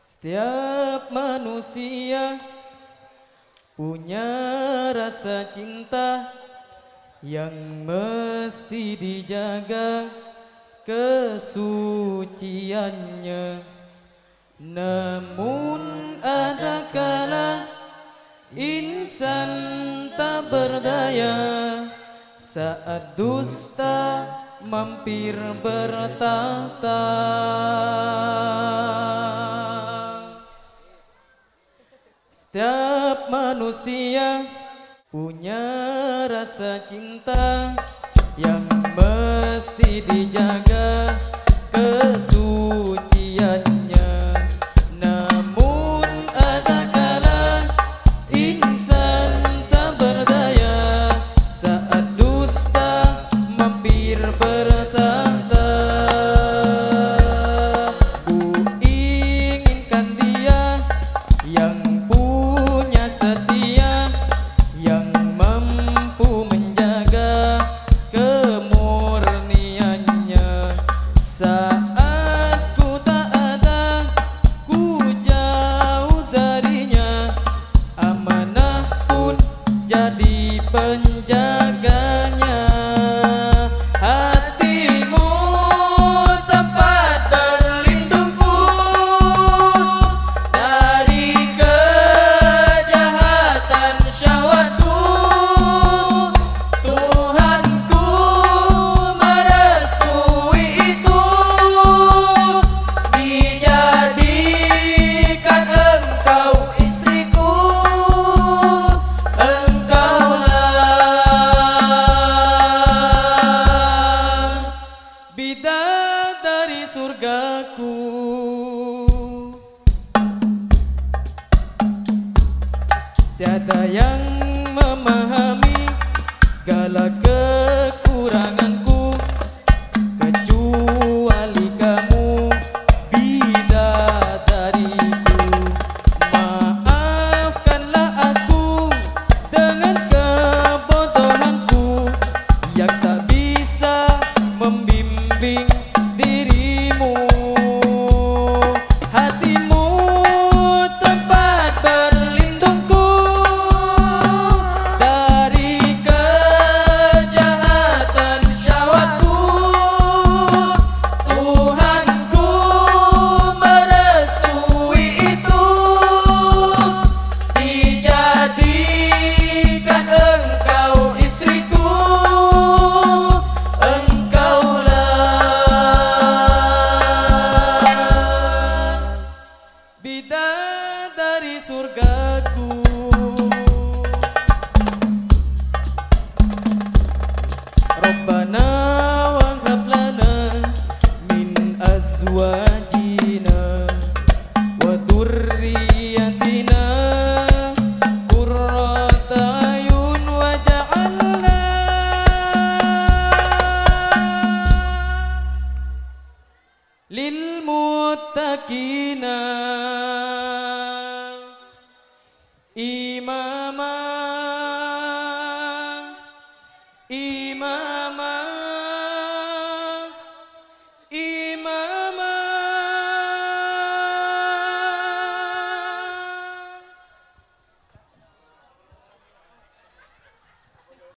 Setiap manusia punya rasa cinta yang mesti dijaga kesuciannya. Namun ada kala insan tak berdaya saat dusta mampir bertata. Setiap manusia punya rasa cinta yang mesti dijaga jadi penjaganya bidadari surgaku Tiada yang memahami segala kekuranganku kecuali kamu bidadariku. Maafkanlah aku dengan kebodohanku yang tak bisa membimbing surgaku. Rabbana wahab lana min azwajina wa dhurriyyatina qurrata ayun waj'alna. Lil muttaqina إيمان